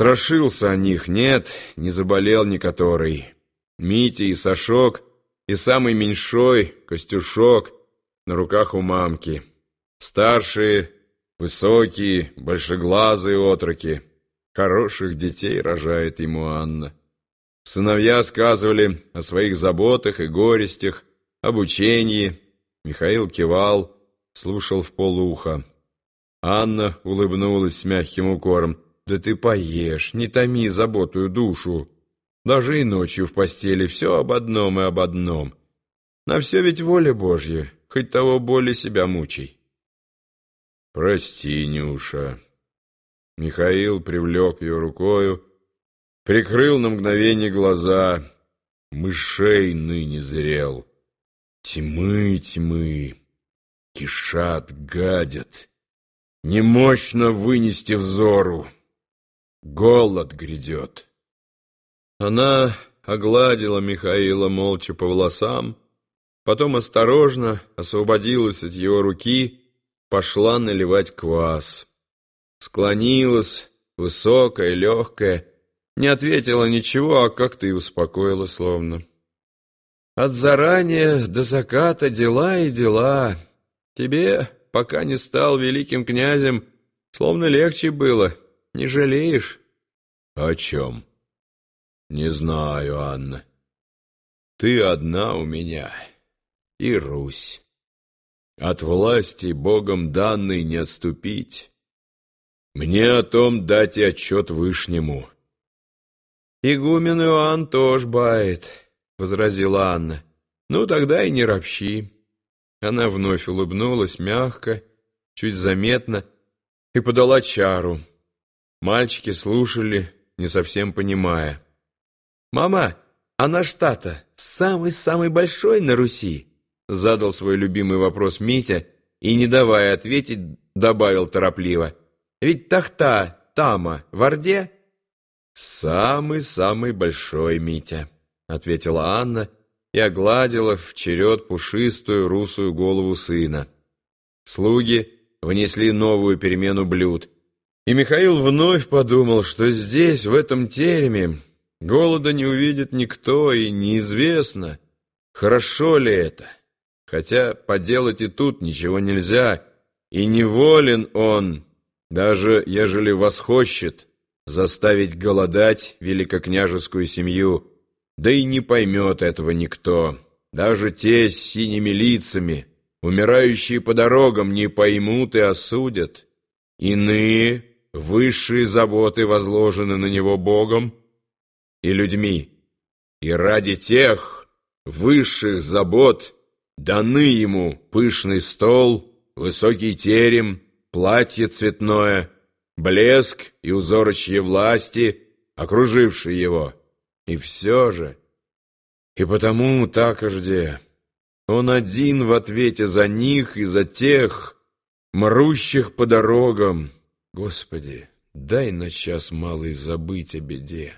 Страшился о них, нет, не заболел ни который. Митя и Сашок, и самый меньшой, Костюшок, на руках у мамки. Старшие, высокие, большеглазые отроки. Хороших детей рожает ему Анна. Сыновья сказывали о своих заботах и горестях, об учении. Михаил кивал, слушал в полуха. Анна улыбнулась с мягким укором. «Да ты поешь, не томи заботую душу. Даже и ночью в постели все об одном и об одном. На все ведь воля Божья, хоть того боли себя мучай». «Прости, Нюша». Михаил привлек ее рукою, прикрыл на мгновение глаза. Мышей ныне зрел. Тьмы, тьмы, кишат, гадят. Немощно вынести взору. Голод грядет. Она огладила Михаила молча по волосам, потом осторожно освободилась от его руки, пошла наливать квас. Склонилась, высокая, легкая, не ответила ничего, а как-то и успокоила словно. От зарания до заката дела и дела. Тебе пока не стал великим князем, словно легче было. Не жалеешь? О чем? Не знаю, Анна. Ты одна у меня и Русь. От власти Богом данной не отступить. Мне о том дать и отчет Вышнему. Игумен Иоанн тоже бает, — возразила Анна. Ну, тогда и не ропщи. Она вновь улыбнулась мягко, чуть заметно, и подала чару. Мальчики слушали, не совсем понимая. «Мама, а наш тата самый-самый большой на Руси?» Задал свой любимый вопрос Митя и, не давая ответить, добавил торопливо. «Ведь тахта Тама в Орде?» «Самый-самый большой, Митя», — ответила Анна, — и огладила в черед пушистую русую голову сына. Слуги внесли новую перемену блюд, и Михаил вновь подумал, что здесь, в этом тереме, голода не увидит никто, и неизвестно, хорошо ли это. Хотя поделать и тут ничего нельзя, и неволен он, даже ежели восхощет, заставить голодать великокняжескую семью, да и не поймет этого никто. Даже те с синими лицами, умирающие по дорогам, не поймут и осудят. Иные, высшие заботы возложены на него Богом и людьми. И ради тех высших забот даны ему пышный стол, высокий терем, платье цветное, блеск и узорочье власти, окружившие его. И все же, и потому так жде, он один в ответе за них и за тех, мрущих по дорогам. Господи, дай на час малый забыть о беде.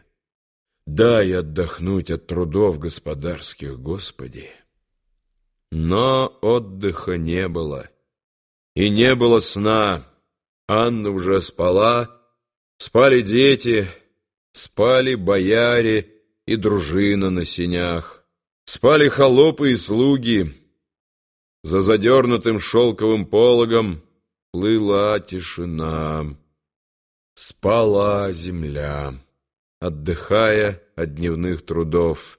Дай отдохнуть от трудов господарских, Господи. Но отдыха не было, и не было сна. Анна уже спала, спали дети, спали бояре, и дружина на сенях. Спали холопы и слуги. За задернутым шелковым пологом плыла тишина. Спала земля, отдыхая от дневных трудов.